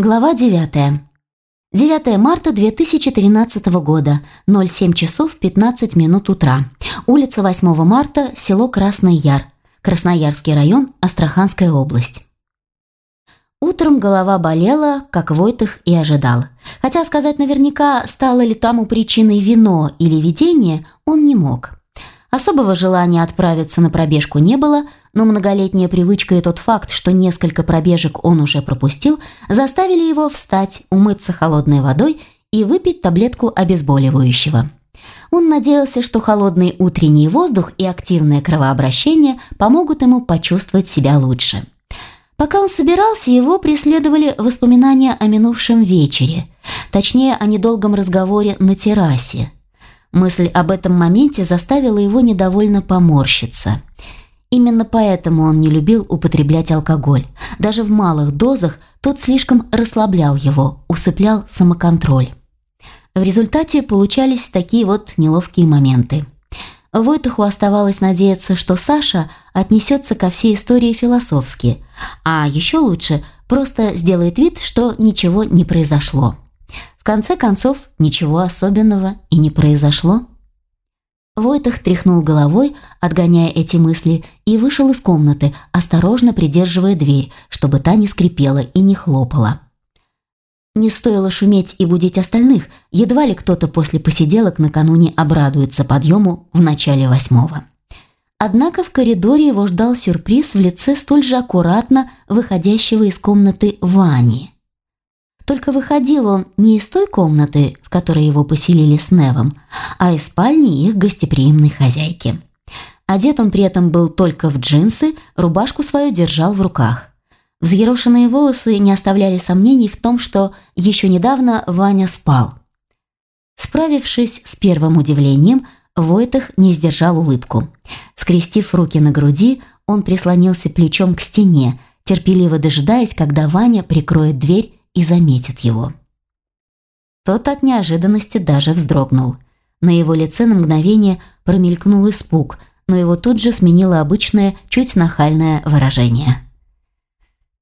Глава 9. 9 марта 2013 года, 07 часов 15 минут утра. Улица 8 марта, село Красный Яр. Красноярский район, Астраханская область. Утром голова болела, как Войтых и ожидал. Хотя сказать наверняка, стало ли тому причиной вино или видение, он не мог. Особого желания отправиться на пробежку не было, но многолетняя привычка и тот факт, что несколько пробежек он уже пропустил, заставили его встать, умыться холодной водой и выпить таблетку обезболивающего. Он надеялся, что холодный утренний воздух и активное кровообращение помогут ему почувствовать себя лучше. Пока он собирался, его преследовали воспоминания о минувшем вечере, точнее, о недолгом разговоре на террасе – Мысль об этом моменте заставила его недовольно поморщиться. Именно поэтому он не любил употреблять алкоголь. Даже в малых дозах тот слишком расслаблял его, усыплял самоконтроль. В результате получались такие вот неловкие моменты. Войтуху оставалось надеяться, что Саша отнесется ко всей истории философски, а еще лучше просто сделает вид, что ничего не произошло конце концов, ничего особенного и не произошло. Войтах тряхнул головой, отгоняя эти мысли, и вышел из комнаты, осторожно придерживая дверь, чтобы та не скрипела и не хлопала. Не стоило шуметь и будить остальных, едва ли кто-то после посиделок накануне обрадуется подъему в начале восьмого. Однако в коридоре его ждал сюрприз в лице столь же аккуратно выходящего из комнаты Вани. Только выходил он не из той комнаты, в которой его поселили с Невом, а из спальни их гостеприимной хозяйки. Одет он при этом был только в джинсы, рубашку свою держал в руках. Взъерошенные волосы не оставляли сомнений в том, что еще недавно Ваня спал. Справившись с первым удивлением, Войтах не сдержал улыбку. Скрестив руки на груди, он прислонился плечом к стене, терпеливо дожидаясь, когда Ваня прикроет дверь и заметит его. Тот от неожиданности даже вздрогнул. На его лице на мгновение промелькнул испуг, но его тут же сменило обычное, чуть нахальное выражение.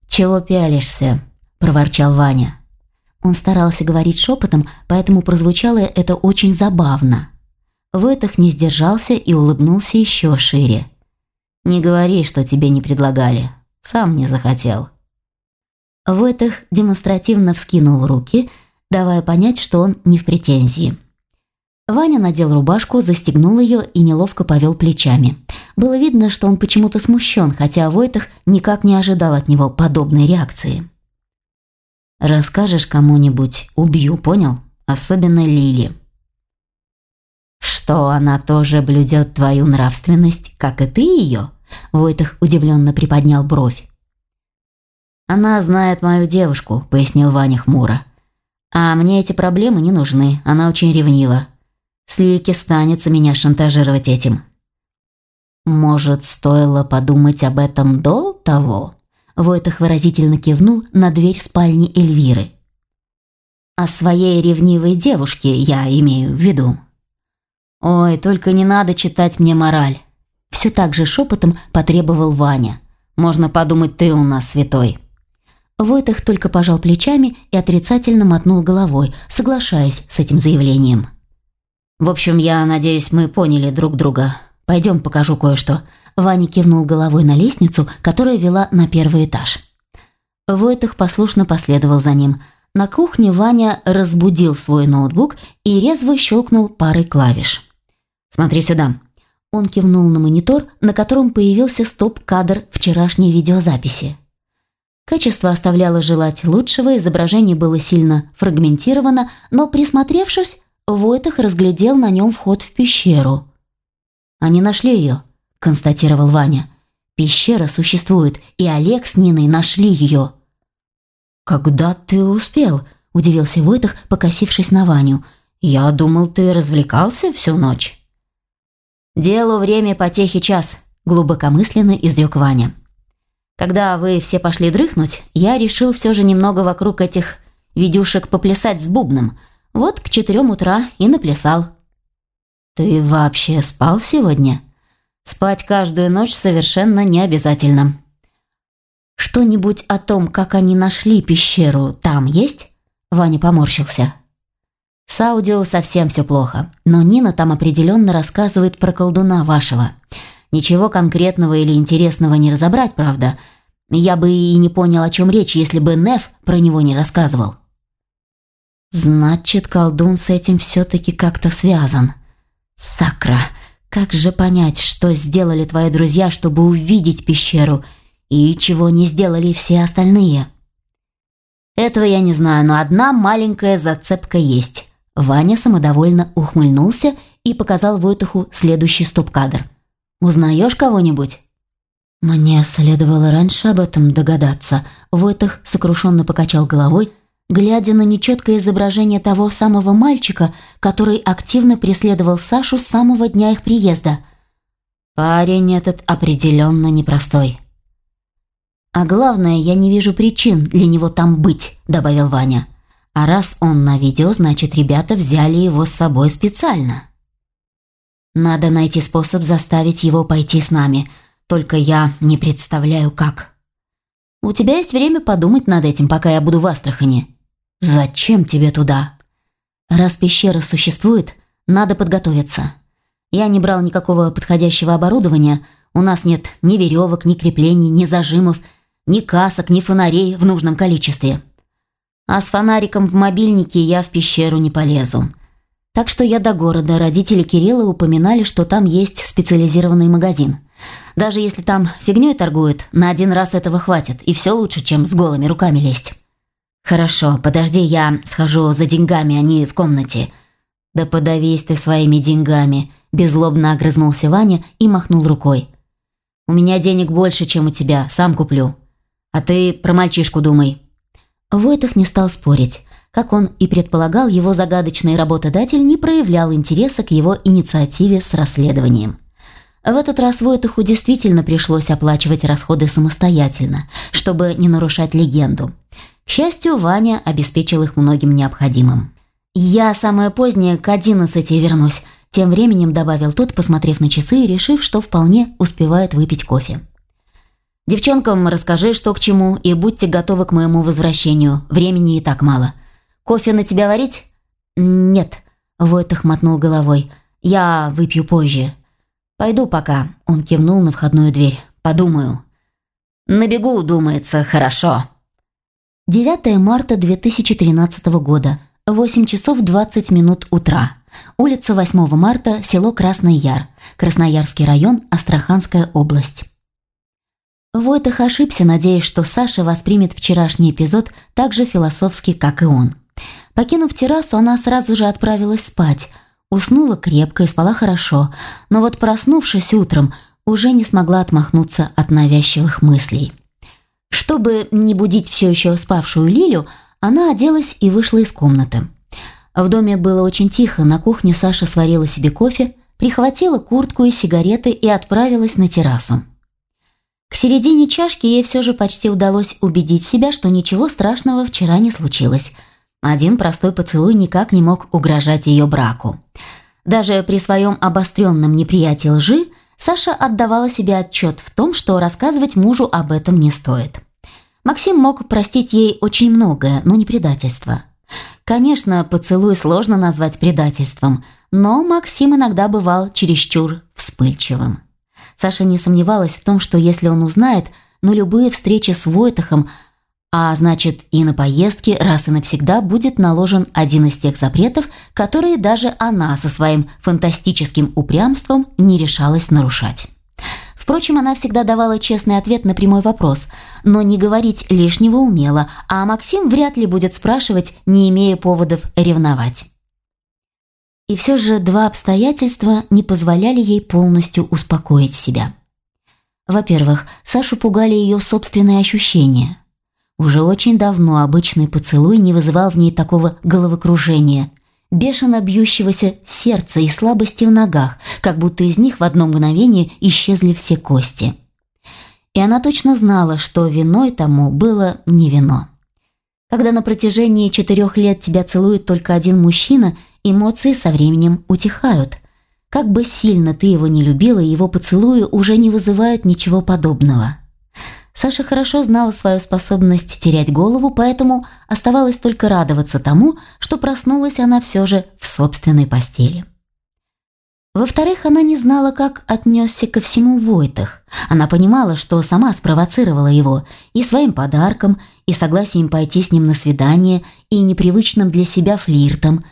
«Чего пялишься?» – проворчал Ваня. Он старался говорить шепотом, поэтому прозвучало это очень забавно. Войтах не сдержался и улыбнулся еще шире. «Не говори, что тебе не предлагали. Сам не захотел». Войтых демонстративно вскинул руки, давая понять, что он не в претензии. Ваня надел рубашку, застегнул ее и неловко повел плечами. Было видно, что он почему-то смущен, хотя Войтых никак не ожидал от него подобной реакции. «Расскажешь кому-нибудь, убью, понял? Особенно Лили». «Что, она тоже блюдет твою нравственность, как и ты ее?» Войтых удивленно приподнял бровь. «Она знает мою девушку», – пояснил Ваня хмуро. «А мне эти проблемы не нужны, она очень ревнива. Слильке станется меня шантажировать этим». «Может, стоило подумать об этом до того?» Войтах выразительно кивнул на дверь спальни Эльвиры. «О своей ревнивой девушке я имею в виду». «Ой, только не надо читать мне мораль». Все так же шепотом потребовал Ваня. «Можно подумать, ты у нас святой». Войтах только пожал плечами и отрицательно мотнул головой, соглашаясь с этим заявлением. «В общем, я надеюсь, мы поняли друг друга. Пойдем покажу кое-что». Ваня кивнул головой на лестницу, которая вела на первый этаж. Войтах послушно последовал за ним. На кухне Ваня разбудил свой ноутбук и резво щелкнул парой клавиш. «Смотри сюда». Он кивнул на монитор, на котором появился стоп-кадр вчерашней видеозаписи. Качество оставляло желать лучшего, изображение было сильно фрагментировано, но, присмотревшись, Войтах разглядел на нем вход в пещеру. «Они нашли ее», – констатировал Ваня. «Пещера существует, и Олег с Ниной нашли ее». «Когда ты успел?» – удивился Войтах, покосившись на Ваню. «Я думал, ты развлекался всю ночь». «Делу время, потехи час», – глубокомысленно изрек Ваня. Когда вы все пошли дрыхнуть, я решил все же немного вокруг этих видюшек поплясать с бубном. Вот к четырем утра и наплясал. Ты вообще спал сегодня? Спать каждую ночь совершенно не обязательно. «Что-нибудь о том, как они нашли пещеру, там есть?» Ваня поморщился. «С аудио совсем все плохо, но Нина там определенно рассказывает про колдуна вашего. Ничего конкретного или интересного не разобрать, правда. Я бы и не понял, о чем речь, если бы Неф про него не рассказывал». «Значит, колдун с этим все-таки как-то связан. Сакра, как же понять, что сделали твои друзья, чтобы увидеть пещеру, и чего не сделали все остальные?» «Этого я не знаю, но одна маленькая зацепка есть». Ваня самодовольно ухмыльнулся и показал Войтуху следующий стоп-кадр. «Узнаешь кого-нибудь?» «Мне следовало раньше об этом догадаться», — Войтах сокрушенно покачал головой, глядя на нечеткое изображение того самого мальчика, который активно преследовал Сашу с самого дня их приезда. Парень этот определенно непростой. «А главное, я не вижу причин для него там быть», — добавил Ваня. «А раз он на видео, значит, ребята взяли его с собой специально». «Надо найти способ заставить его пойти с нами, только я не представляю, как». «У тебя есть время подумать над этим, пока я буду в Астрахани», «Зачем тебе туда?» «Раз пещера существует, надо подготовиться. Я не брал никакого подходящего оборудования, у нас нет ни веревок, ни креплений, ни зажимов, ни касок, ни фонарей в нужном количестве. А с фонариком в мобильнике я в пещеру не полезу. Так что я до города, родители Кирилла упоминали, что там есть специализированный магазин. Даже если там фигней торгуют, на один раз этого хватит, и все лучше, чем с голыми руками лезть. «Хорошо, подожди, я схожу за деньгами, они в комнате». «Да подавись ты своими деньгами», – беззлобно огрызнулся Ваня и махнул рукой. «У меня денег больше, чем у тебя, сам куплю. А ты про мальчишку думай». Войтов не стал спорить. Как он и предполагал, его загадочный работодатель не проявлял интереса к его инициативе с расследованием. В этот раз Войтуху действительно пришлось оплачивать расходы самостоятельно, чтобы не нарушать легенду. К счастью, Ваня обеспечил их многим необходимым. «Я самое позднее к одиннадцати вернусь», – тем временем добавил тот, посмотрев на часы и решив, что вполне успевает выпить кофе. «Девчонкам расскажи, что к чему, и будьте готовы к моему возвращению. Времени и так мало. Кофе на тебя варить?» «Нет», – Войтах мотнул головой. «Я выпью позже». «Пойду пока», – он кивнул на входную дверь. «Подумаю». «На бегу, думается, хорошо». 9 марта 2013 года, 8 часов 20 минут утра. Улица 8 марта, село Красный Яр, Красноярский район, Астраханская область. Войтах ошибся, надеясь, что Саша воспримет вчерашний эпизод так же философски, как и он. Покинув террасу, она сразу же отправилась спать. Уснула крепко и спала хорошо, но вот проснувшись утром, уже не смогла отмахнуться от навязчивых мыслей. Чтобы не будить все еще спавшую Лилю, она оделась и вышла из комнаты. В доме было очень тихо, на кухне Саша сварила себе кофе, прихватила куртку и сигареты и отправилась на террасу. К середине чашки ей все же почти удалось убедить себя, что ничего страшного вчера не случилось. Один простой поцелуй никак не мог угрожать ее браку. Даже при своем обостренном неприятии лжи Саша отдавала себе отчет в том, что рассказывать мужу об этом не стоит. Максим мог простить ей очень многое, но не предательство. Конечно, поцелуй сложно назвать предательством, но Максим иногда бывал чересчур вспыльчивым. Саша не сомневалась в том, что если он узнает, но любые встречи с Войтахом, а значит и на поездки раз и навсегда будет наложен один из тех запретов, которые даже она со своим фантастическим упрямством не решалась нарушать. Впрочем, она всегда давала честный ответ на прямой вопрос, но не говорить лишнего умела, а Максим вряд ли будет спрашивать, не имея поводов ревновать. И все же два обстоятельства не позволяли ей полностью успокоить себя. Во-первых, Сашу пугали ее собственные ощущения. Уже очень давно обычный поцелуй не вызывал в ней такого головокружения – бешено бьющегося сердца и слабости в ногах, как будто из них в одно мгновение исчезли все кости. И она точно знала, что виной тому было не вино. Когда на протяжении четырех лет тебя целует только один мужчина, эмоции со временем утихают. Как бы сильно ты его не любила, его поцелуи уже не вызывают ничего подобного. Саша хорошо знала свою способность терять голову, поэтому оставалось только радоваться тому, что проснулась она все же в собственной постели. Во-вторых, она не знала, как отнесся ко всему Войтах. Она понимала, что сама спровоцировала его и своим подарком, и согласием пойти с ним на свидание, и непривычным для себя флиртом.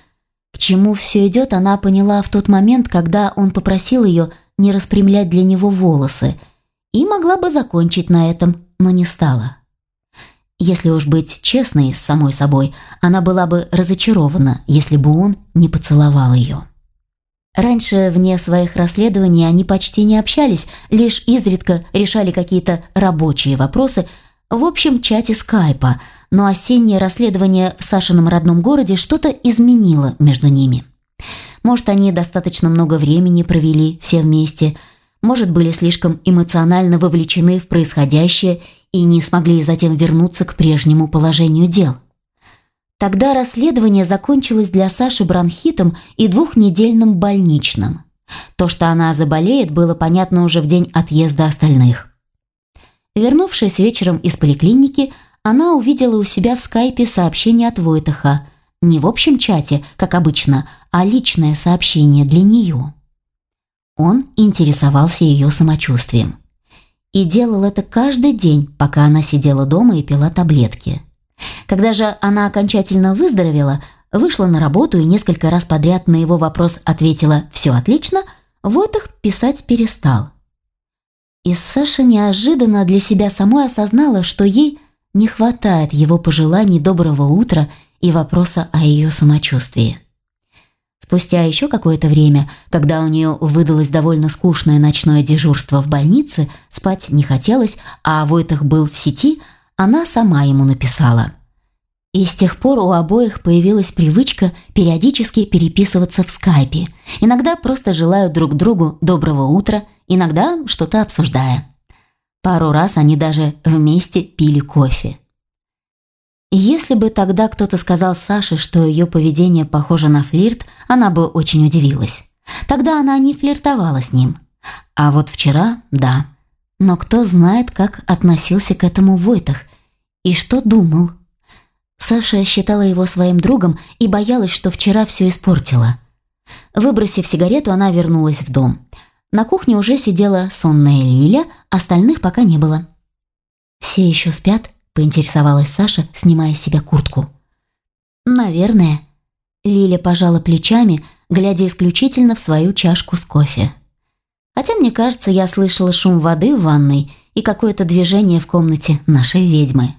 К чему все идет, она поняла в тот момент, когда он попросил ее не распрямлять для него волосы, и могла бы закончить на этом, но не стала. Если уж быть честной с самой собой, она была бы разочарована, если бы он не поцеловал ее. Раньше, вне своих расследований, они почти не общались, лишь изредка решали какие-то рабочие вопросы в общем чате скайпа, но осеннее расследование в Сашином родном городе что-то изменило между ними. Может, они достаточно много времени провели все вместе, может, были слишком эмоционально вовлечены в происходящее и не смогли затем вернуться к прежнему положению дел. Тогда расследование закончилось для Саши бронхитом и двухнедельным больничным. То, что она заболеет, было понятно уже в день отъезда остальных. Вернувшись вечером из поликлиники, она увидела у себя в скайпе сообщение от Войтаха. Не в общем чате, как обычно, а личное сообщение для нее. Он интересовался ее самочувствием. И делал это каждый день, пока она сидела дома и пила таблетки. Когда же она окончательно выздоровела, вышла на работу и несколько раз подряд на его вопрос ответила «все отлично», вот их писать перестал. И Саша неожиданно для себя самой осознала, что ей не хватает его пожеланий доброго утра и вопроса о ее самочувствии. Спустя еще какое-то время, когда у нее выдалось довольно скучное ночное дежурство в больнице, спать не хотелось, а Войтах был в сети – она сама ему написала. И с тех пор у обоих появилась привычка периодически переписываться в скайпе. Иногда просто желают друг другу доброго утра, иногда что-то обсуждая. Пару раз они даже вместе пили кофе. Если бы тогда кто-то сказал Саше, что ее поведение похоже на флирт, она бы очень удивилась. Тогда она не флиртовала с ним. А вот вчера – да. Но кто знает, как относился к этому Войтах и что думал. Саша считала его своим другом и боялась, что вчера все испортила. Выбросив сигарету, она вернулась в дом. На кухне уже сидела сонная Лиля, остальных пока не было. «Все еще спят?» – поинтересовалась Саша, снимая с себя куртку. «Наверное». Лиля пожала плечами, глядя исключительно в свою чашку с кофе. Хотя, мне кажется, я слышала шум воды в ванной и какое-то движение в комнате нашей ведьмы.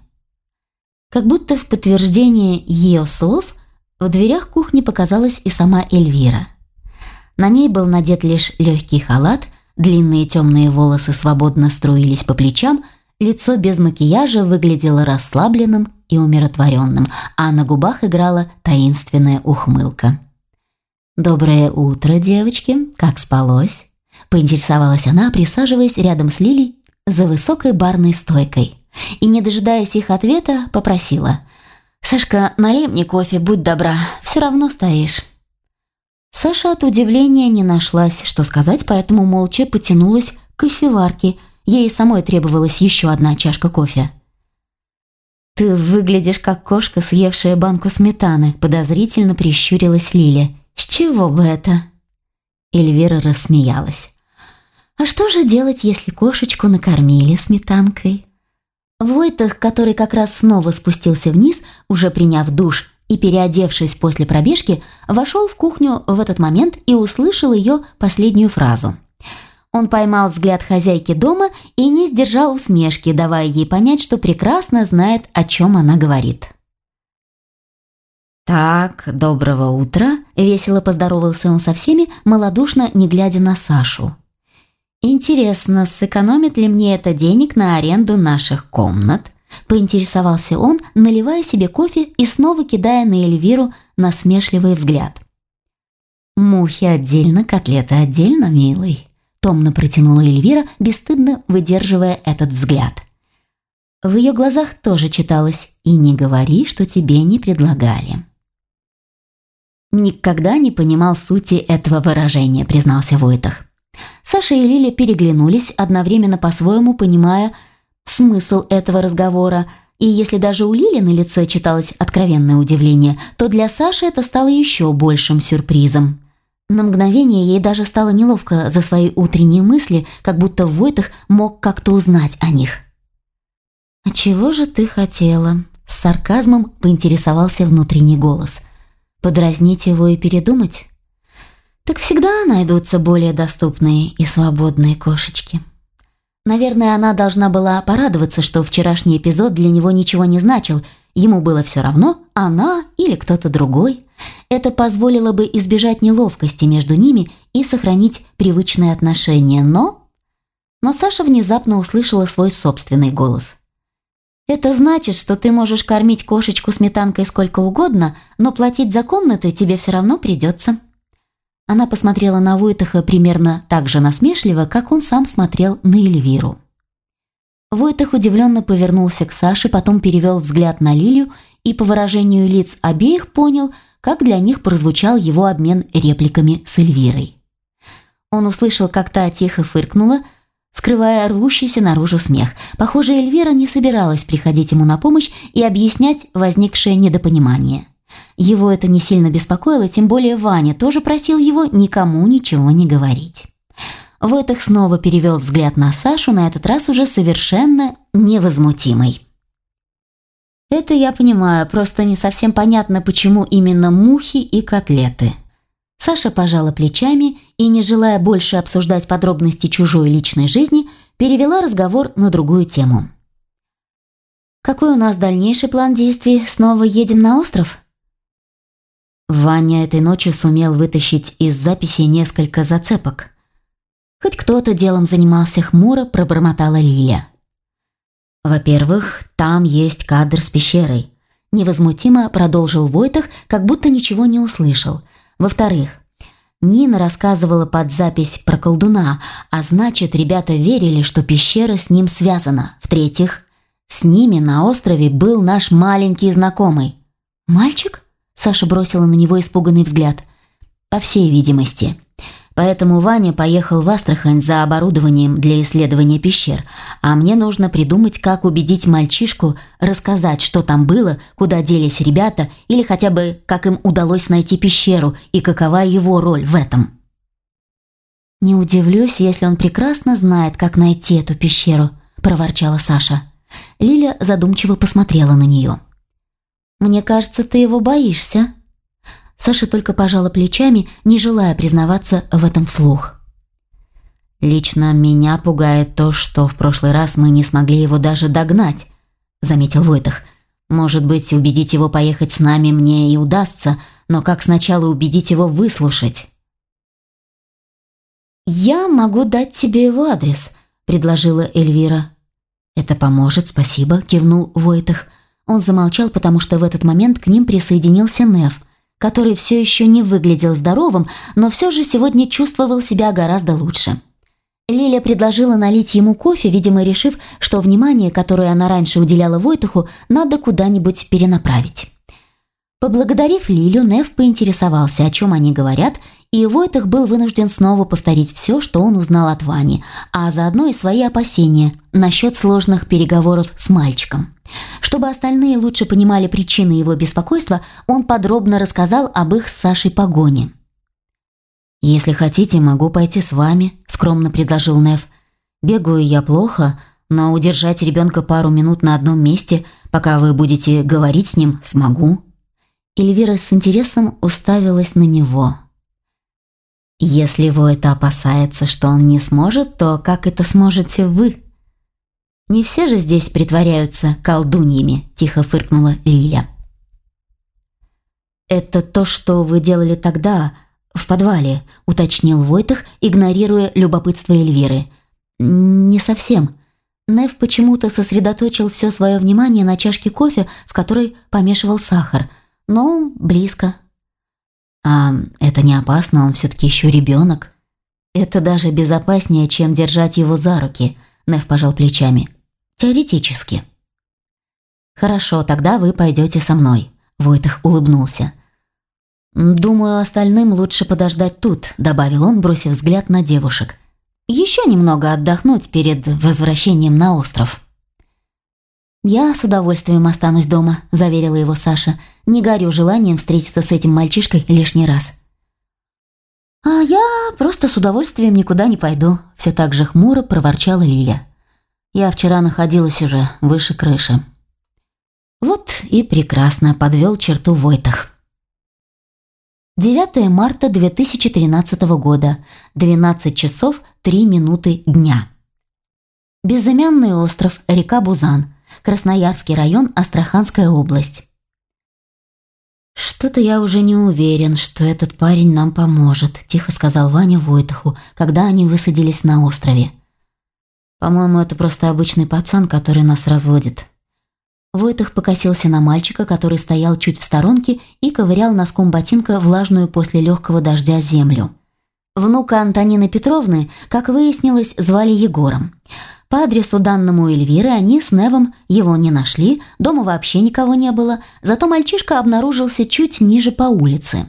Как будто в подтверждение ее слов в дверях кухни показалась и сама Эльвира. На ней был надет лишь легкий халат, длинные темные волосы свободно струились по плечам, лицо без макияжа выглядело расслабленным и умиротворенным, а на губах играла таинственная ухмылка. «Доброе утро, девочки! Как спалось?» Поинтересовалась она, присаживаясь рядом с Лилей за высокой барной стойкой. И, не дожидаясь их ответа, попросила. «Сашка, налей мне кофе, будь добра, все равно стоишь». Саша от удивления не нашлась, что сказать, поэтому молча потянулась к кофеварке. Ей самой требовалась еще одна чашка кофе. «Ты выглядишь как кошка, съевшая банку сметаны», – подозрительно прищурилась Лиля. «С чего бы это?» Эльвира рассмеялась. А что же делать, если кошечку накормили сметанкой? Войтах, который как раз снова спустился вниз, уже приняв душ и переодевшись после пробежки, вошел в кухню в этот момент и услышал ее последнюю фразу. Он поймал взгляд хозяйки дома и не сдержал усмешки, давая ей понять, что прекрасно знает, о чем она говорит. «Так, доброго утра», – весело поздоровался он со всеми, малодушно не глядя на Сашу. «Интересно, сэкономит ли мне это денег на аренду наших комнат?» Поинтересовался он, наливая себе кофе и снова кидая на Эльвиру насмешливый взгляд. «Мухи отдельно, котлеты отдельно, милый», – томно протянула Эльвира, бесстыдно выдерживая этот взгляд. В ее глазах тоже читалось «И не говори, что тебе не предлагали». «Никогда не понимал сути этого выражения», – признался Войтах. Саша и Лиля переглянулись, одновременно по-своему понимая, смысл этого разговора, и если даже у Лили на лице читалось откровенное удивление, то для Саши это стало еще большим сюрпризом. На мгновение ей даже стало неловко за свои утренние мысли, как будто Войтах мог как-то узнать о них. «А чего же ты хотела?» С сарказмом поинтересовался внутренний голос. «Подразнить его и передумать?» «Так всегда найдутся более доступные и свободные кошечки». Наверное, она должна была порадоваться, что вчерашний эпизод для него ничего не значил, ему было все равно, она или кто-то другой. Это позволило бы избежать неловкости между ними и сохранить привычные отношения, но... Но Саша внезапно услышала свой собственный голос. «Это значит, что ты можешь кормить кошечку сметанкой сколько угодно, но платить за комнаты тебе все равно придется». Она посмотрела на Войтаха примерно так же насмешливо, как он сам смотрел на Эльвиру. Войтах удивленно повернулся к Саше, потом перевел взгляд на Лилию и по выражению лиц обеих понял, как для них прозвучал его обмен репликами с Эльвирой. Он услышал, как та тихо фыркнула, скрывая рвущийся наружу смех. Похоже, Эльвира не собиралась приходить ему на помощь и объяснять возникшее недопонимание. Его это не сильно беспокоило, тем более Ваня тоже просил его никому ничего не говорить. Войтах снова перевел взгляд на Сашу, на этот раз уже совершенно невозмутимый. «Это я понимаю, просто не совсем понятно, почему именно мухи и котлеты». Саша пожала плечами и, не желая больше обсуждать подробности чужой личной жизни, перевела разговор на другую тему. «Какой у нас дальнейший план действий? Снова едем на остров?» Ваня этой ночью сумел вытащить из записи несколько зацепок. Хоть кто-то делом занимался хмуро, пробормотала Лиля. Во-первых, там есть кадр с пещерой. Невозмутимо продолжил Войтах, как будто ничего не услышал. Во-вторых, Нина рассказывала под запись про колдуна, а значит, ребята верили, что пещера с ним связана. В-третьих, с ними на острове был наш маленький знакомый. «Мальчик?» Саша бросила на него испуганный взгляд. «По всей видимости. Поэтому Ваня поехал в Астрахань за оборудованием для исследования пещер, а мне нужно придумать, как убедить мальчишку рассказать, что там было, куда делись ребята, или хотя бы, как им удалось найти пещеру и какова его роль в этом». «Не удивлюсь, если он прекрасно знает, как найти эту пещеру», – проворчала Саша. Лиля задумчиво посмотрела на нее. Мне кажется, ты его боишься». Саша только пожала плечами, не желая признаваться в этом вслух. «Лично меня пугает то, что в прошлый раз мы не смогли его даже догнать», — заметил Войтах. «Может быть, убедить его поехать с нами мне и удастся, но как сначала убедить его выслушать?» «Я могу дать тебе его адрес», — предложила Эльвира. «Это поможет, спасибо», — кивнул Войтах. Он замолчал, потому что в этот момент к ним присоединился Нев, который все еще не выглядел здоровым, но все же сегодня чувствовал себя гораздо лучше. Лиля предложила налить ему кофе, видимо, решив, что внимание, которое она раньше уделяла Войтуху, надо куда-нибудь перенаправить. Поблагодарив Лилю, Нев поинтересовался, о чем они говорят, и Войтах был вынужден снова повторить все, что он узнал от Вани, а заодно и свои опасения насчет сложных переговоров с мальчиком. Чтобы остальные лучше понимали причины его беспокойства, он подробно рассказал об их с Сашей погоне. «Если хотите, могу пойти с вами», – скромно предложил Нев. «Бегаю я плохо, но удержать ребенка пару минут на одном месте, пока вы будете говорить с ним, смогу». Эльвира с интересом уставилась на него. «Если его это опасается, что он не сможет, то как это сможете вы?» «Не все же здесь притворяются колдуньями», – тихо фыркнула Лиля. «Это то, что вы делали тогда, в подвале», – уточнил Войтах, игнорируя любопытство Эльвиры. «Не совсем». Нев почему-то сосредоточил все свое внимание на чашке кофе, в которой помешивал сахар. Но близко. «А это не опасно, он все-таки еще ребенок». «Это даже безопаснее, чем держать его за руки», – Нев пожал плечами. Теоретически. Хорошо, тогда вы пойдете со мной. Войтах улыбнулся. «Думаю, остальным лучше подождать тут», – добавил он, бросив взгляд на девушек. «Еще немного отдохнуть перед возвращением на остров». «Я с удовольствием останусь дома», – заверила его Саша. «Не горю желанием встретиться с этим мальчишкой лишний раз». «А я просто с удовольствием никуда не пойду», – все так же хмуро проворчала Лиля. «Я вчера находилась уже выше крыши». Вот и прекрасно подвел черту Войтах. 9 марта 2013 года, 12 часов 3 минуты дня. Безымянный остров, река Бузан, Красноярский район, Астраханская область. «Что-то я уже не уверен, что этот парень нам поможет», – тихо сказал Ваня Войтаху, когда они высадились на острове. «По-моему, это просто обычный пацан, который нас разводит». Войтах покосился на мальчика, который стоял чуть в сторонке и ковырял носком ботинка влажную после легкого дождя землю. Внука Антонины Петровны, как выяснилось, звали Егором. По адресу данному Эльвиры они с Невом его не нашли, дома вообще никого не было, зато мальчишка обнаружился чуть ниже по улице.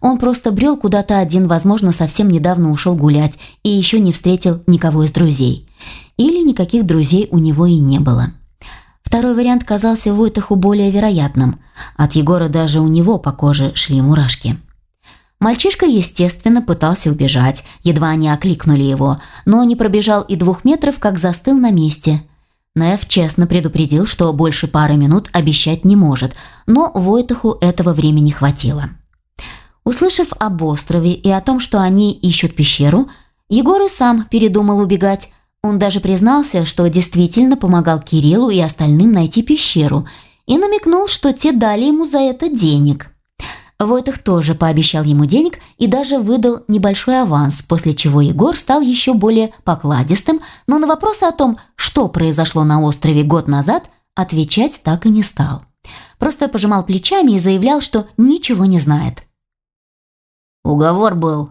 Он просто брел куда-то один, возможно, совсем недавно ушел гулять и еще не встретил никого из друзей. Или никаких друзей у него и не было. Второй вариант казался Войтаху более вероятным. От Егора даже у него по коже шли мурашки. Мальчишка, естественно, пытался убежать, едва они окликнули его, но не пробежал и двух метров, как застыл на месте. Нев честно предупредил, что больше пары минут обещать не может, но Войтаху этого времени хватило. Услышав об острове и о том, что они ищут пещеру, Егор и сам передумал убегать. Он даже признался, что действительно помогал Кириллу и остальным найти пещеру и намекнул, что те дали ему за это денег – Войтых тоже пообещал ему денег и даже выдал небольшой аванс, после чего Егор стал еще более покладистым, но на вопросы о том, что произошло на острове год назад, отвечать так и не стал. Просто пожимал плечами и заявлял, что ничего не знает. «Уговор был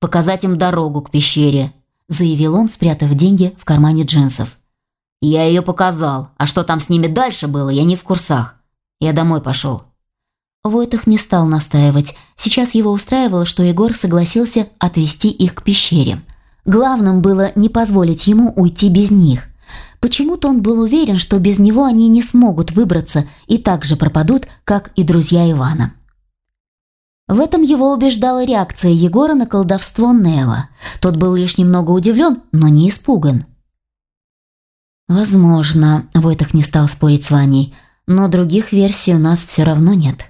показать им дорогу к пещере», заявил он, спрятав деньги в кармане джинсов. «Я ее показал, а что там с ними дальше было, я не в курсах. Я домой пошел». Войтах не стал настаивать. Сейчас его устраивало, что Егор согласился отвезти их к пещере. Главным было не позволить ему уйти без них. Почему-то он был уверен, что без него они не смогут выбраться и так же пропадут, как и друзья Ивана. В этом его убеждала реакция Егора на колдовство Нева. Тот был лишь немного удивлен, но не испуган. «Возможно», — Войтах не стал спорить с Ваней, «но других версий у нас все равно нет».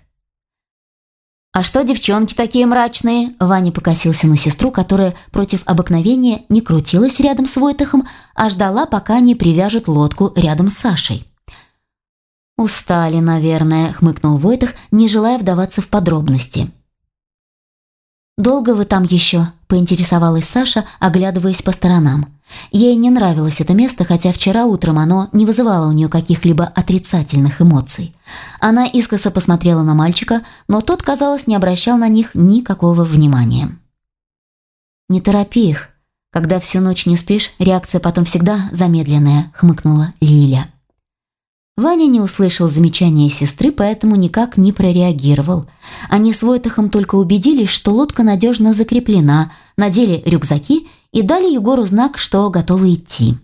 «А что девчонки такие мрачные?» Ваня покосился на сестру, которая против обыкновения не крутилась рядом с Войтахом, а ждала, пока они привяжут лодку рядом с Сашей. «Устали, наверное», — хмыкнул Войтах, не желая вдаваться в подробности. «Долго вы там еще?» – поинтересовалась Саша, оглядываясь по сторонам. Ей не нравилось это место, хотя вчера утром оно не вызывало у нее каких-либо отрицательных эмоций. Она искоса посмотрела на мальчика, но тот, казалось, не обращал на них никакого внимания. «Не торопи их. Когда всю ночь не спишь, реакция потом всегда замедленная», – хмыкнула Лиля. Ваня не услышал замечания сестры, поэтому никак не прореагировал. Они с Войтахом только убедились, что лодка надежно закреплена, надели рюкзаки и дали Егору знак, что готовы идти.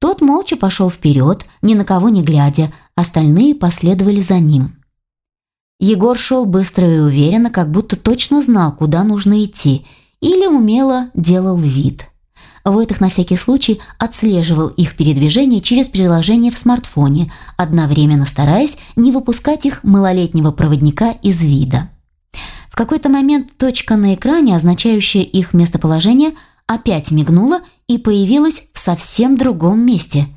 Тот молча пошел вперед, ни на кого не глядя, остальные последовали за ним. Егор шел быстро и уверенно, как будто точно знал, куда нужно идти, или умело делал вид. Войтах на всякий случай отслеживал их передвижение через приложение в смартфоне, одновременно стараясь не выпускать их малолетнего проводника из вида. В какой-то момент точка на экране, означающая их местоположение, опять мигнула и появилась в совсем другом месте.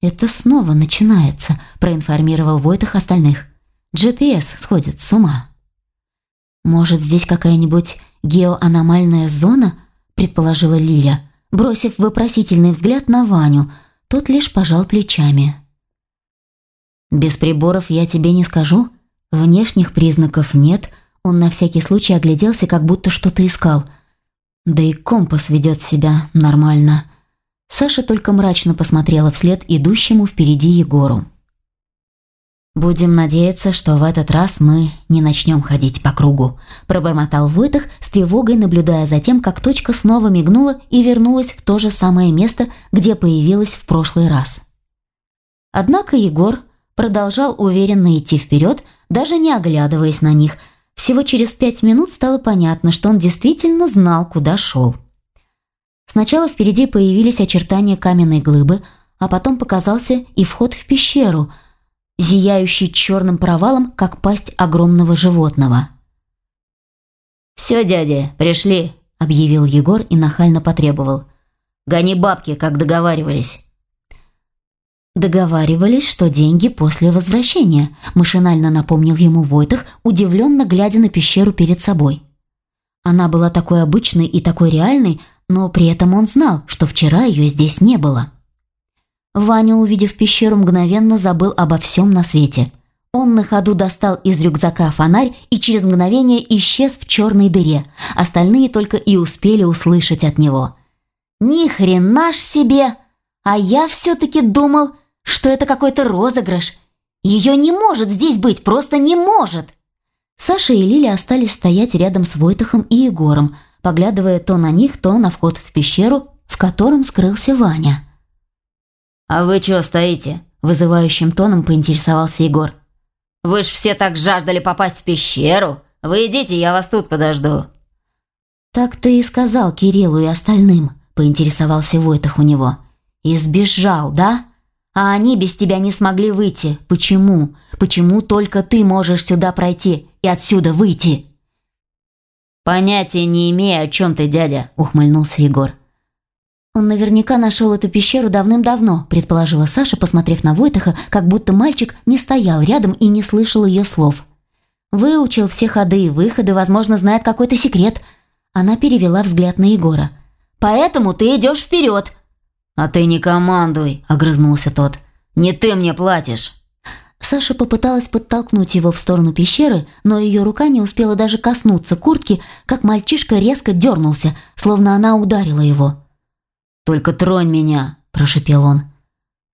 «Это снова начинается», – проинформировал Войтах остальных. «GPS сходит с ума». «Может, здесь какая-нибудь геоаномальная зона?» – предположила Лиля – Бросив вопросительный взгляд на Ваню, тот лишь пожал плечами. «Без приборов я тебе не скажу. Внешних признаков нет». Он на всякий случай огляделся, как будто что-то искал. Да и компас ведет себя нормально. Саша только мрачно посмотрела вслед идущему впереди Егору. «Будем надеяться, что в этот раз мы не начнем ходить по кругу», пробормотал Войтах с тревогой, наблюдая за тем, как точка снова мигнула и вернулась в то же самое место, где появилась в прошлый раз. Однако Егор продолжал уверенно идти вперед, даже не оглядываясь на них. Всего через пять минут стало понятно, что он действительно знал, куда шел. Сначала впереди появились очертания каменной глыбы, а потом показался и вход в пещеру, зияющий черным провалом, как пасть огромного животного. «Все, дядя, пришли», — объявил Егор и нахально потребовал. «Гони бабки, как договаривались». Договаривались, что деньги после возвращения, машинально напомнил ему Войтах, удивленно глядя на пещеру перед собой. Она была такой обычной и такой реальной, но при этом он знал, что вчера ее здесь не было. Ваня, увидев пещеру, мгновенно забыл обо всем на свете. Он на ходу достал из рюкзака фонарь и через мгновение исчез в черной дыре. Остальные только и успели услышать от него. «Ни хрена ж себе! А я все-таки думал, что это какой-то розыгрыш. Ее не может здесь быть, просто не может!» Саша и Лиля остались стоять рядом с Войтахом и Егором, поглядывая то на них, то на вход в пещеру, в котором скрылся Ваня. «А вы чего стоите?» – вызывающим тоном поинтересовался Егор. «Вы ж все так жаждали попасть в пещеру. Вы идите, я вас тут подожду». «Так ты и сказал Кириллу и остальным», – поинтересовался Войтах у него. «И сбежал, да? А они без тебя не смогли выйти. Почему? Почему только ты можешь сюда пройти и отсюда выйти?» «Понятия не имею, о чем ты, дядя», – ухмыльнулся Егор. «Он наверняка нашел эту пещеру давным-давно», – предположила Саша, посмотрев на Войтаха, как будто мальчик не стоял рядом и не слышал ее слов. «Выучил все ходы и выходы, возможно, знает какой-то секрет». Она перевела взгляд на Егора. «Поэтому ты идешь вперед!» «А ты не командуй», – огрызнулся тот. «Не ты мне платишь». Саша попыталась подтолкнуть его в сторону пещеры, но ее рука не успела даже коснуться куртки, как мальчишка резко дернулся, словно она ударила его. «Только тронь меня!» – прошепел он.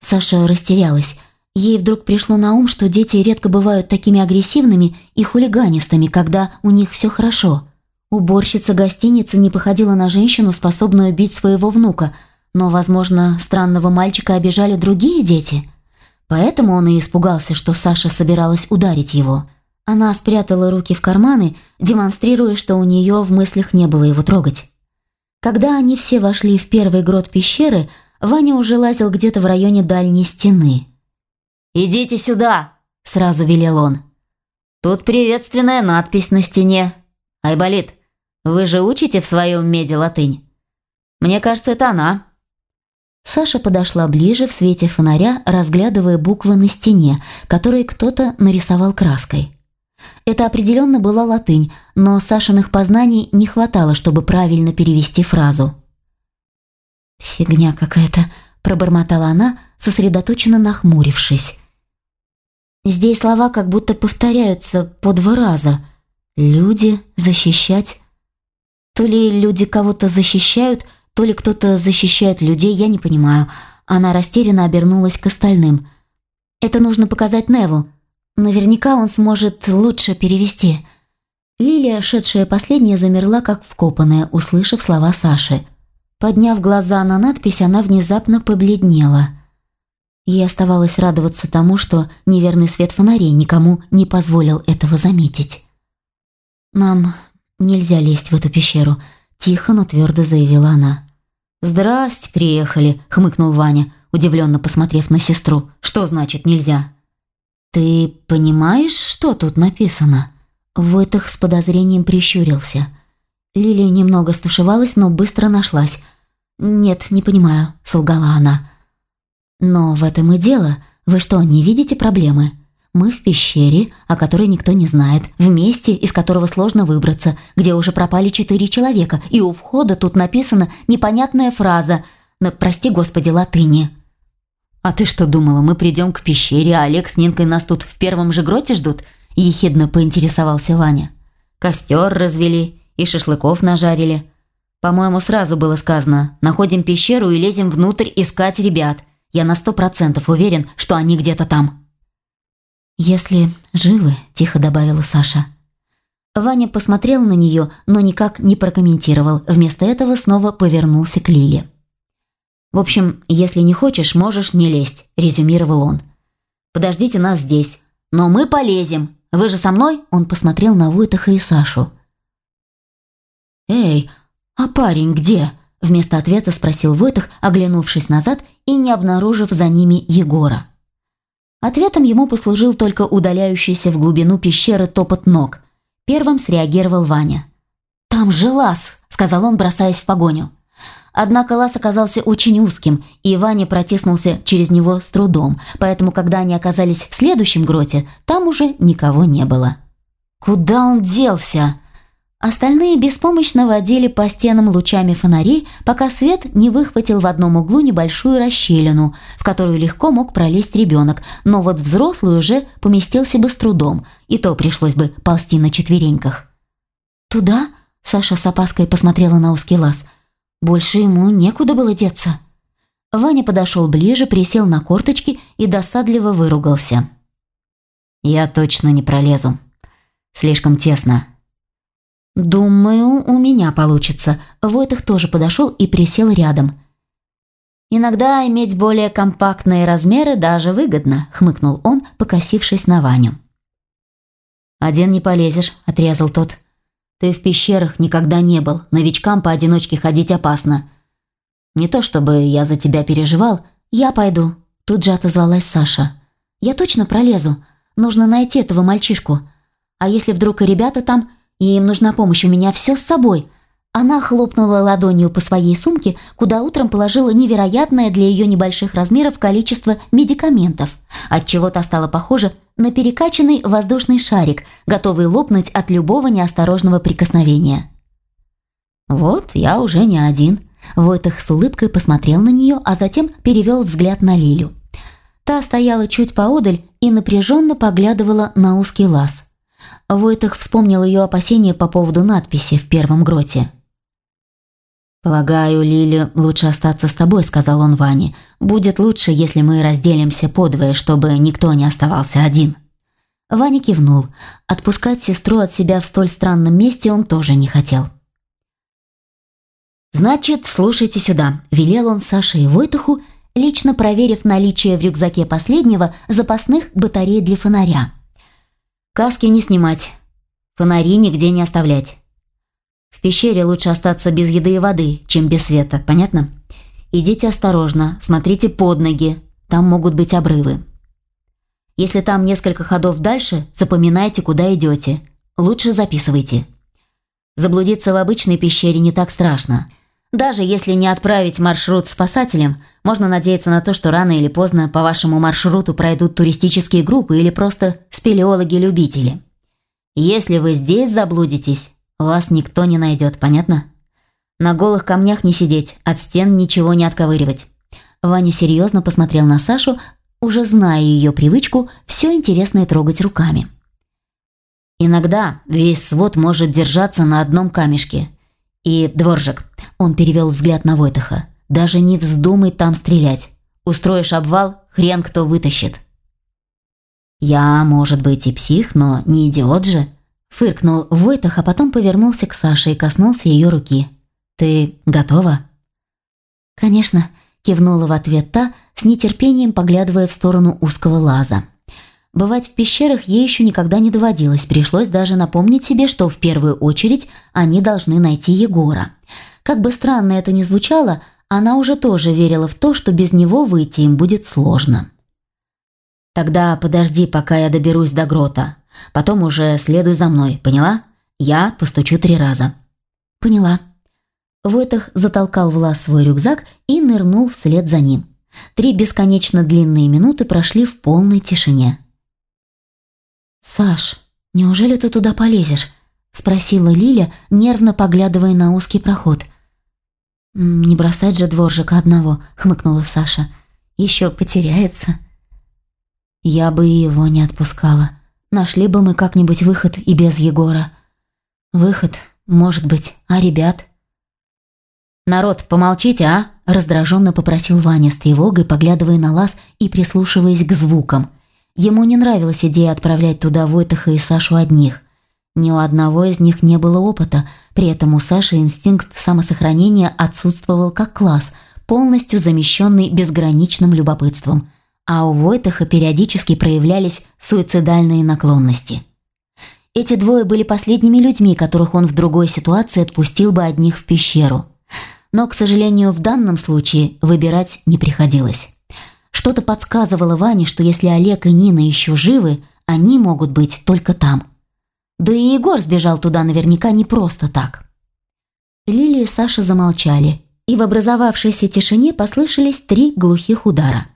Саша растерялась. Ей вдруг пришло на ум, что дети редко бывают такими агрессивными и хулиганистыми, когда у них все хорошо. Уборщица гостиницы не походила на женщину, способную бить своего внука, но, возможно, странного мальчика обижали другие дети. Поэтому он и испугался, что Саша собиралась ударить его. Она спрятала руки в карманы, демонстрируя, что у нее в мыслях не было его трогать. Когда они все вошли в первый грот пещеры, Ваня уже лазил где-то в районе дальней стены. «Идите сюда!» – сразу велел он. «Тут приветственная надпись на стене. Айболит, вы же учите в своем меде латынь? Мне кажется, это она». Саша подошла ближе в свете фонаря, разглядывая буквы на стене, которые кто-то нарисовал краской. Это определенно была латынь, но Сашиных познаний не хватало, чтобы правильно перевести фразу. «Фигня какая-то», – пробормотала она, сосредоточенно нахмурившись. Здесь слова как будто повторяются по два раза. «Люди», «защищать». То ли люди кого-то защищают, то ли кто-то защищает людей, я не понимаю. Она растерянно обернулась к остальным. «Это нужно показать Неву. Наверняка он сможет лучше перевести. Лилия, шедшая последняя, замерла как вкопанная, услышав слова Саши. Подняв глаза на надпись, она внезапно побледнела. Ей оставалось радоваться тому, что неверный свет фонарей никому не позволил этого заметить. «Нам нельзя лезть в эту пещеру», – тихо, но твердо заявила она. «Здрасте, приехали», – хмыкнул Ваня, удивленно посмотрев на сестру. «Что значит нельзя?» «Ты понимаешь, что тут написано?» Войтах с подозрением прищурился. Лилия немного стушевалась, но быстро нашлась. «Нет, не понимаю», — солгала она. «Но в этом и дело. Вы что, не видите проблемы? Мы в пещере, о которой никто не знает, в месте, из которого сложно выбраться, где уже пропали четыре человека, и у входа тут написана непонятная фраза на, прости господи, латыни». «А ты что думала, мы придем к пещере, а Олег с Нинкой нас тут в первом же гроте ждут?» – ехидно поинтересовался Ваня. «Костер развели и шашлыков нажарили. По-моему, сразу было сказано, находим пещеру и лезем внутрь искать ребят. Я на сто процентов уверен, что они где-то там». «Если живы», – тихо добавила Саша. Ваня посмотрел на нее, но никак не прокомментировал. Вместо этого снова повернулся к Лиле. В общем, если не хочешь, можешь не лезть», – резюмировал он. «Подождите нас здесь. Но мы полезем. Вы же со мной?» Он посмотрел на Войтаха и Сашу. «Эй, а парень где?» Вместо ответа спросил Войтах, оглянувшись назад и не обнаружив за ними Егора. Ответом ему послужил только удаляющийся в глубину пещеры топот ног. Первым среагировал Ваня. «Там же лаз!» – сказал он, бросаясь в погоню. Однако лаз оказался очень узким, и Ваня протиснулся через него с трудом, поэтому, когда они оказались в следующем гроте, там уже никого не было. «Куда он делся?» Остальные беспомощно водили по стенам лучами фонарей, пока свет не выхватил в одном углу небольшую расщелину, в которую легко мог пролезть ребенок, но вот взрослый уже поместился бы с трудом, и то пришлось бы ползти на четвереньках. «Туда?» – Саша с опаской посмотрела на узкий лаз. «Больше ему некуда было деться». Ваня подошел ближе, присел на корточки и досадливо выругался. «Я точно не пролезу. Слишком тесно». «Думаю, у меня получится». Войтых тоже подошел и присел рядом. «Иногда иметь более компактные размеры даже выгодно», — хмыкнул он, покосившись на Ваню. «Один не полезешь», — отрезал тот. «Ты в пещерах никогда не был, новичкам поодиночке ходить опасно. Не то чтобы я за тебя переживал, я пойду», — тут же отозвалась Саша. «Я точно пролезу. Нужно найти этого мальчишку. А если вдруг и ребята там, и им нужна помощь, у меня все с собой». Она хлопнула ладонью по своей сумке, куда утром положила невероятное для ее небольших размеров количество медикаментов, от чего то стало похоже на перекачанный воздушный шарик, готовый лопнуть от любого неосторожного прикосновения. «Вот, я уже не один», Войтах с улыбкой посмотрел на нее, а затем перевел взгляд на Лилю. Та стояла чуть поодаль и напряженно поглядывала на узкий лаз. Войтах вспомнил ее опасения по поводу надписи в первом гроте. «Полагаю, Лили, лучше остаться с тобой», — сказал он Ване. «Будет лучше, если мы разделимся подвое, чтобы никто не оставался один». Ваня кивнул. Отпускать сестру от себя в столь странном месте он тоже не хотел. «Значит, слушайте сюда», – велел он Саше и Войтуху, лично проверив наличие в рюкзаке последнего запасных батарей для фонаря. Каски не снимать. Фонари нигде не оставлять. В пещере лучше остаться без еды и воды, чем без света, понятно? Идите осторожно, смотрите под ноги, там могут быть обрывы. Если там несколько ходов дальше, запоминайте, куда идете. Лучше записывайте. Заблудиться в обычной пещере не так страшно. Даже если не отправить маршрут спасателям, можно надеяться на то, что рано или поздно по вашему маршруту пройдут туристические группы или просто спелеологи-любители. Если вы здесь заблудитесь, вас никто не найдет, понятно? На голых камнях не сидеть, от стен ничего не отковыривать. Ваня серьезно посмотрел на Сашу, уже зная ее привычку все интересное трогать руками. Иногда весь свод может держаться на одном камешке – «И, Дворжик», — он перевел взгляд на Войтаха, «даже не вздумай там стрелять. Устроишь обвал, хрен кто вытащит». «Я, может быть, и псих, но не идиот же», — фыркнул Войтах, а потом повернулся к Саше и коснулся ее руки. «Ты готова?» «Конечно», — кивнула в ответ та, с нетерпением поглядывая в сторону узкого лаза. Бывать в пещерах ей еще никогда не доводилось, пришлось даже напомнить себе, что в первую очередь они должны найти Егора. Как бы странно это ни звучало, она уже тоже верила в то, что без него выйти им будет сложно. «Тогда подожди, пока я доберусь до грота. Потом уже следуй за мной, поняла? Я постучу три раза». «Поняла». Войтах затолкал в лаз свой рюкзак и нырнул вслед за ним. Три бесконечно длинные минуты прошли в полной тишине. «Саш, неужели ты туда полезешь?» – спросила Лиля, нервно поглядывая на узкий проход. «Не бросать же дворжика одного», – хмыкнула Саша. «Еще потеряется». «Я бы его не отпускала. Нашли бы мы как-нибудь выход и без Егора». «Выход, может быть, а ребят?» «Народ, помолчите, а?» – раздраженно попросил Ваня с тревогой, поглядывая на лаз и прислушиваясь к звукам. Ему не нравилась идея отправлять туда Войтаха и Сашу одних. Ни у одного из них не было опыта, при этом у Саши инстинкт самосохранения отсутствовал как класс, полностью замещенный безграничным любопытством, а у Войтаха периодически проявлялись суицидальные наклонности. Эти двое были последними людьми, которых он в другой ситуации отпустил бы одних в пещеру. Но, к сожалению, в данном случае выбирать не приходилось. Что-то подсказывало Ване, что если Олег и Нина еще живы, они могут быть только там. Да и Егор сбежал туда наверняка не просто так. Лили и Саша замолчали, и в образовавшейся тишине послышались три глухих удара.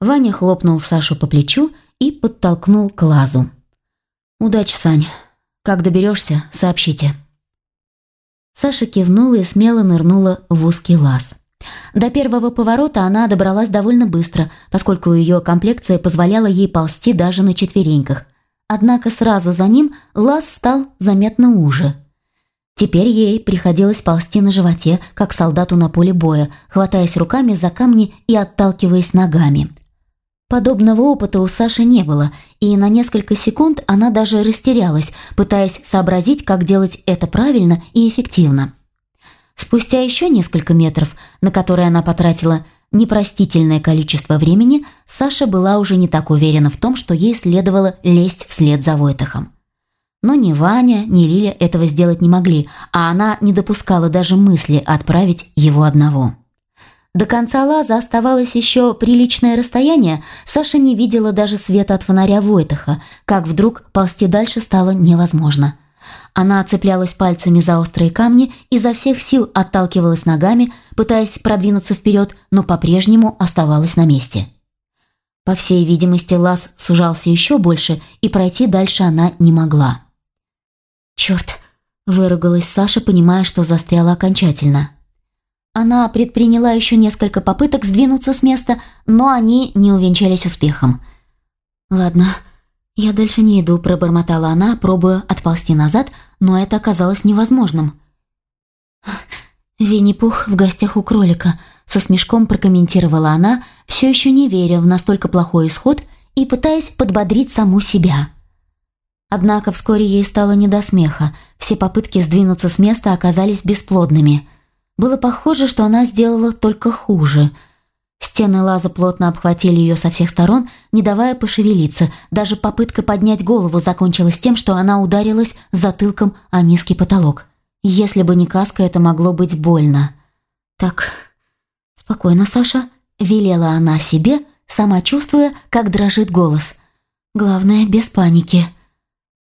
Ваня хлопнул Сашу по плечу и подтолкнул к лазу. «Удачи, Сань. Как доберешься, сообщите». Саша кивнула и смело нырнула в узкий лаз. До первого поворота она добралась довольно быстро, поскольку ее комплекция позволяла ей ползти даже на четвереньках. Однако сразу за ним лаз стал заметно уже. Теперь ей приходилось ползти на животе, как солдату на поле боя, хватаясь руками за камни и отталкиваясь ногами. Подобного опыта у Саши не было, и на несколько секунд она даже растерялась, пытаясь сообразить, как делать это правильно и эффективно. Спустя еще несколько метров, на которые она потратила непростительное количество времени, Саша была уже не так уверена в том, что ей следовало лезть вслед за Войтахом. Но ни Ваня, ни Лиля этого сделать не могли, а она не допускала даже мысли отправить его одного. До конца лаза оставалось еще приличное расстояние, Саша не видела даже света от фонаря Войтаха, как вдруг ползти дальше стало невозможно – она цеплялась пальцами за острые камни, изо всех сил отталкивалась ногами, пытаясь продвинуться вперед, но по-прежнему оставалась на месте. По всей видимости, лаз сужался еще больше, и пройти дальше она не могла. «Черт!» – выругалась Саша, понимая, что застряла окончательно. Она предприняла еще несколько попыток сдвинуться с места, но они не увенчались успехом. «Ладно, «Я дальше не иду», – пробормотала она, пробуя отползти назад, но это оказалось невозможным. «Винни-Пух в гостях у кролика», – со смешком прокомментировала она, все еще не веря в настолько плохой исход и пытаясь подбодрить саму себя. Однако вскоре ей стало не до смеха, все попытки сдвинуться с места оказались бесплодными. Было похоже, что она сделала только хуже – Стены лаза плотно обхватили ее со всех сторон, не давая пошевелиться. Даже попытка поднять голову закончилась тем, что она ударилась затылком о низкий потолок. Если бы не каска, это могло быть больно. «Так, спокойно, Саша», — велела она себе, сама чувствуя, как дрожит голос. «Главное, без паники».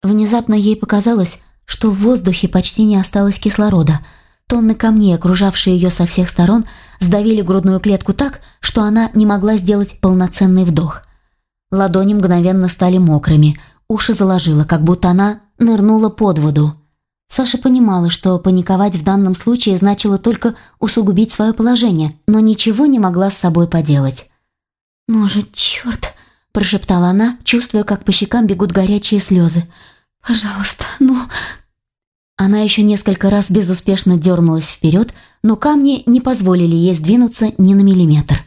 Внезапно ей показалось, что в воздухе почти не осталось кислорода — Тонны камней, окружавшие ее со всех сторон, сдавили грудную клетку так, что она не могла сделать полноценный вдох. Ладони мгновенно стали мокрыми, уши заложило, как будто она нырнула под воду. Саша понимала, что паниковать в данном случае значило только усугубить свое положение, но ничего не могла с собой поделать. «Ну же, черт!» – прошептала она, чувствуя, как по щекам бегут горячие слезы. «Пожалуйста, ну, она еще несколько раз безуспешно дернулась вперед, но камни не позволили ей сдвинуться ни на миллиметр.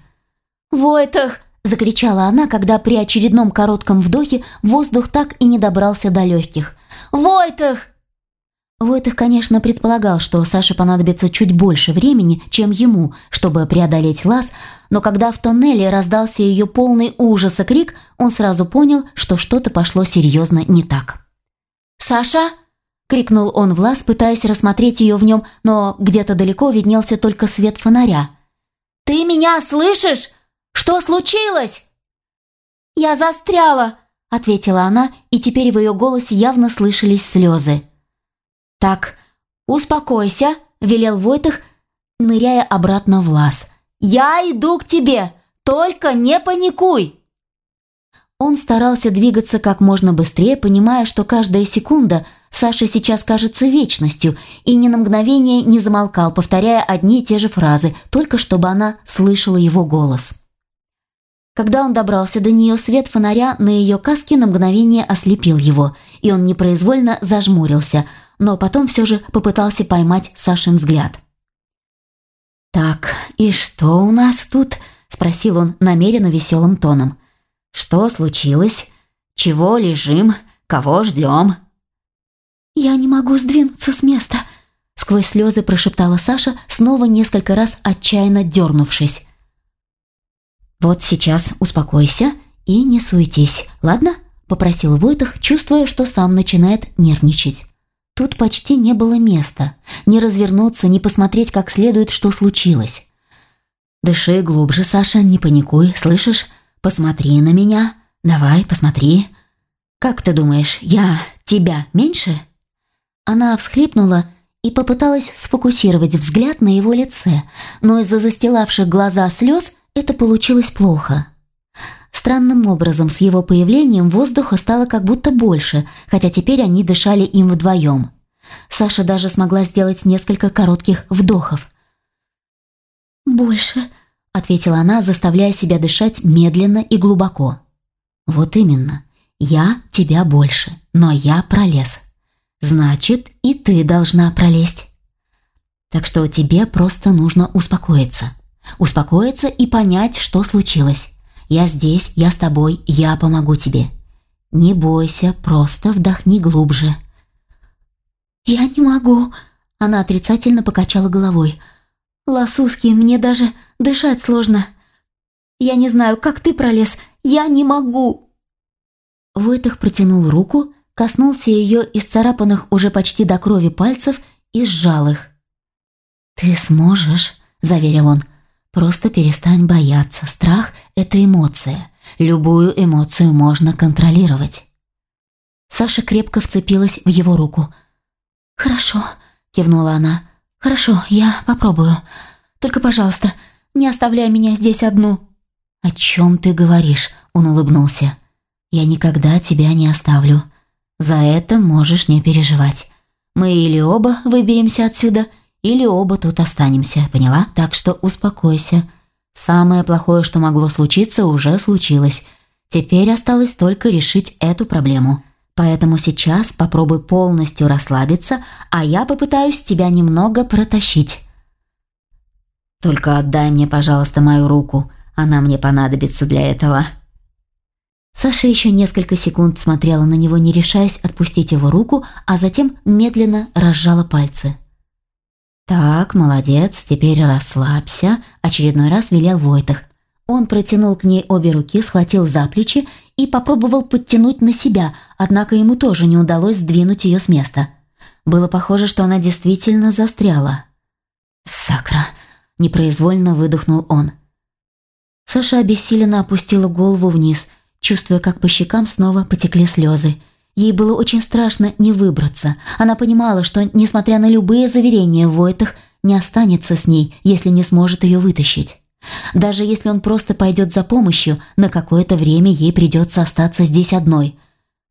«Войтах!» – закричала она, когда при очередном коротком вдохе воздух так и не добрался до легких. «Войтах!» Войтах, конечно, предполагал, что Саше понадобится чуть больше времени, чем ему, чтобы преодолеть лаз, но когда в тоннеле раздался ее полный ужаса крик, он сразу понял, что что-то пошло серьезно не так. «Саша!» — крикнул он в лаз, пытаясь рассмотреть ее в нем, но где-то далеко виднелся только свет фонаря. «Ты меня слышишь? Что случилось?» «Я застряла», — ответила она, и теперь в ее голосе явно слышались слезы. «Так, успокойся», — велел Войтых, ныряя обратно в лаз. «Я иду к тебе, только не паникуй!» Он старался двигаться как можно быстрее, понимая, что каждая секунда Саше сейчас кажется вечностью, и ни на мгновение не замолкал, повторяя одни и те же фразы, только чтобы она слышала его голос. Когда он добрался до нее, свет фонаря на ее каске на мгновение ослепил его, и он непроизвольно зажмурился, но потом все же попытался поймать Сашин взгляд. «Так, и что у нас тут?» – спросил он намеренно веселым тоном – что случилось? Чего лежим? Кого ждем?» «Я не могу сдвинуться с места», — сквозь слезы прошептала Саша, снова несколько раз отчаянно дернувшись. «Вот сейчас успокойся и не суетись, ладно?» – попросил Войтах, чувствуя, что сам начинает нервничать. Тут почти не было места. Ни развернуться, ни посмотреть как следует, что случилось. «Дыши глубже, Саша, не паникуй, слышишь? Посмотри на меня. Давай, посмотри. Как ты думаешь, я тебя меньше?» Она всхлипнула и попыталась сфокусировать взгляд на его лице, но из-за застилавших глаза слез это получилось плохо. Странным образом с его появлением воздуха стало как будто больше, хотя теперь они дышали им вдвоем. Саша даже смогла сделать несколько коротких вдохов. «Больше», — ответила она, заставляя себя дышать медленно и глубоко. «Вот именно. Я тебя больше, но я пролез. Значит, и ты должна пролезть. Так что тебе просто нужно успокоиться. Успокоиться и понять, что случилось. Я здесь, я с тобой, я помогу тебе. Не бойся, просто вдохни глубже. Я не могу. Она отрицательно покачала головой. Ласуски, мне даже дышать сложно. Я не знаю, как ты пролез. Я не могу. Войтах протянул руку, коснулся ее исцарапанных уже почти до крови пальцев и сжал их. «Ты сможешь», — заверил он, — Просто перестань бояться. Страх – это эмоция. Любую эмоцию можно контролировать. Саша крепко вцепилась в его руку. «Хорошо», – кивнула она. «Хорошо, я попробую. Только, пожалуйста, не оставляй меня здесь одну». «О чем ты говоришь?» – он улыбнулся. «Я никогда тебя не оставлю. За это можешь не переживать. Мы или оба выберемся отсюда – или оба тут останемся, поняла? Так что успокойся. Самое плохое, что могло случиться, уже случилось. Теперь осталось только решить эту проблему. Поэтому сейчас попробуй полностью расслабиться, а я попытаюсь тебя немного протащить. Только отдай мне, пожалуйста, мою руку. Она мне понадобится для этого. Саша еще несколько секунд смотрела на него, не решаясь отпустить его руку, а затем медленно разжала пальцы. «Так, молодец, теперь расслабься», – очередной раз велел Войтах. Он протянул к ней обе руки, схватил за плечи и попробовал подтянуть на себя, однако ему тоже не удалось сдвинуть ее с места. Было похоже, что она действительно застряла. «Сакра!» – непроизвольно выдохнул он. Саша обессиленно опустила голову вниз, чувствуя, как по щекам снова потекли слезы – Ей было очень страшно не выбраться. Она понимала, что, несмотря на любые заверения Войтах, не останется с ней, если не сможет ее вытащить. Даже если он просто пойдет за помощью, на какое-то время ей придется остаться здесь одной.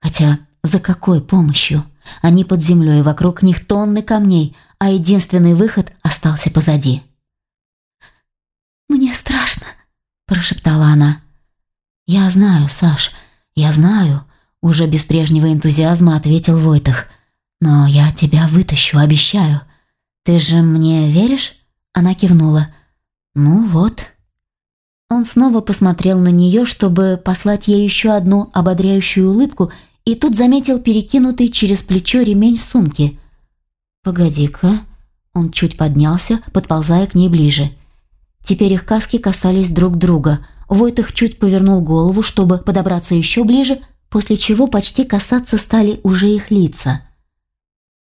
Хотя за какой помощью? Они под землей, вокруг них тонны камней, а единственный выход остался позади. «Мне страшно», – прошептала она. «Я знаю, Саш, я знаю», уже без прежнего энтузиазма ответил Войтах. «Но я тебя вытащу, обещаю. Ты же мне веришь?» Она кивнула. «Ну вот». Он снова посмотрел на нее, чтобы послать ей еще одну ободряющую улыбку, и тут заметил перекинутый через плечо ремень сумки. «Погоди-ка». Он чуть поднялся, подползая к ней ближе. Теперь их каски касались друг друга. Войтах чуть повернул голову, чтобы подобраться еще ближе, после чего почти касаться стали уже их лица.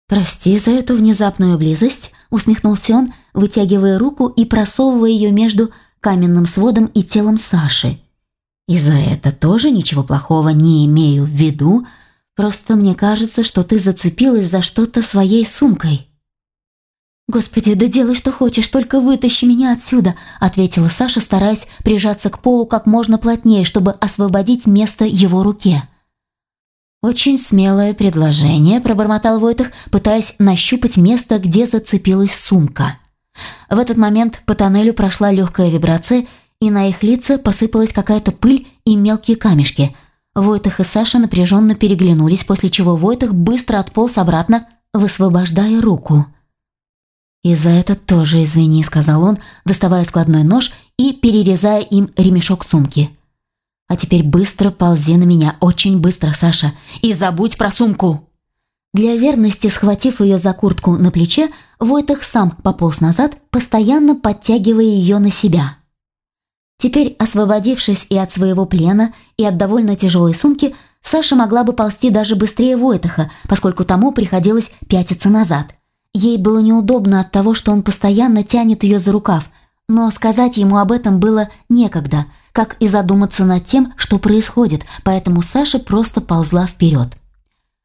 «Прости за эту внезапную близость», — усмехнулся он, вытягивая руку и просовывая ее между каменным сводом и телом Саши. «И за это тоже ничего плохого не имею в виду, просто мне кажется, что ты зацепилась за что-то своей сумкой». «Господи, да делай, что хочешь, только вытащи меня отсюда», ответила Саша, стараясь прижаться к полу как можно плотнее, чтобы освободить место его руке. «Очень смелое предложение», – пробормотал Войтах, пытаясь нащупать место, где зацепилась сумка. В этот момент по тоннелю прошла легкая вибрация, и на их лица посыпалась какая-то пыль и мелкие камешки. Войтах и Саша напряженно переглянулись, после чего Войтах быстро отполз обратно, высвобождая руку – «И за это тоже извини», — сказал он, доставая складной нож и перерезая им ремешок сумки. «А теперь быстро ползи на меня, очень быстро, Саша, и забудь про сумку!» Для верности, схватив ее за куртку на плече, Войтах сам пополз назад, постоянно подтягивая ее на себя. Теперь, освободившись и от своего плена, и от довольно тяжелой сумки, Саша могла бы ползти даже быстрее Войтаха, поскольку тому приходилось пятиться назад. Ей было неудобно от того, что он постоянно тянет ее за рукав, но сказать ему об этом было некогда, как и задуматься над тем, что происходит, поэтому Саша просто ползла вперед.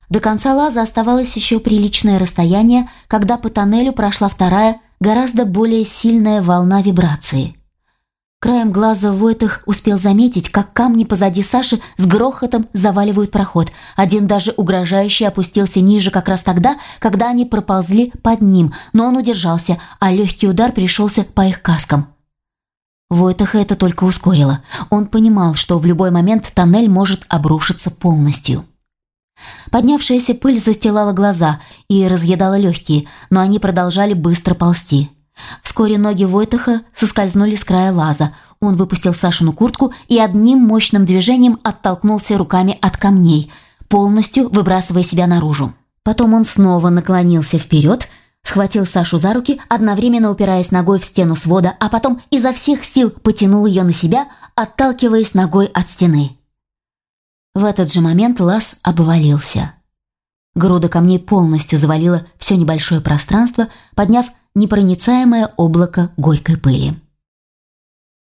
До конца лаза оставалось еще приличное расстояние, когда по тоннелю прошла вторая, гораздо более сильная волна вибрации. Краем глаза Войтых успел заметить, как камни позади Саши с грохотом заваливают проход. Один даже угрожающе опустился ниже как раз тогда, когда они проползли под ним, но он удержался, а легкий удар пришелся по их каскам. Войтаха это только ускорило. Он понимал, что в любой момент тоннель может обрушиться полностью. Поднявшаяся пыль застилала глаза и разъедала легкие, но они продолжали быстро ползти. Вскоре ноги Войтаха соскользнули с края лаза. Он выпустил Сашину куртку и одним мощным движением оттолкнулся руками от камней, полностью выбрасывая себя наружу. Потом он снова наклонился вперед, схватил Сашу за руки, одновременно упираясь ногой в стену свода, а потом изо всех сил потянул ее на себя, отталкиваясь ногой от стены. В этот же момент лаз обвалился. Груда камней полностью завалила все небольшое пространство, подняв непроницаемое облако горькой пыли.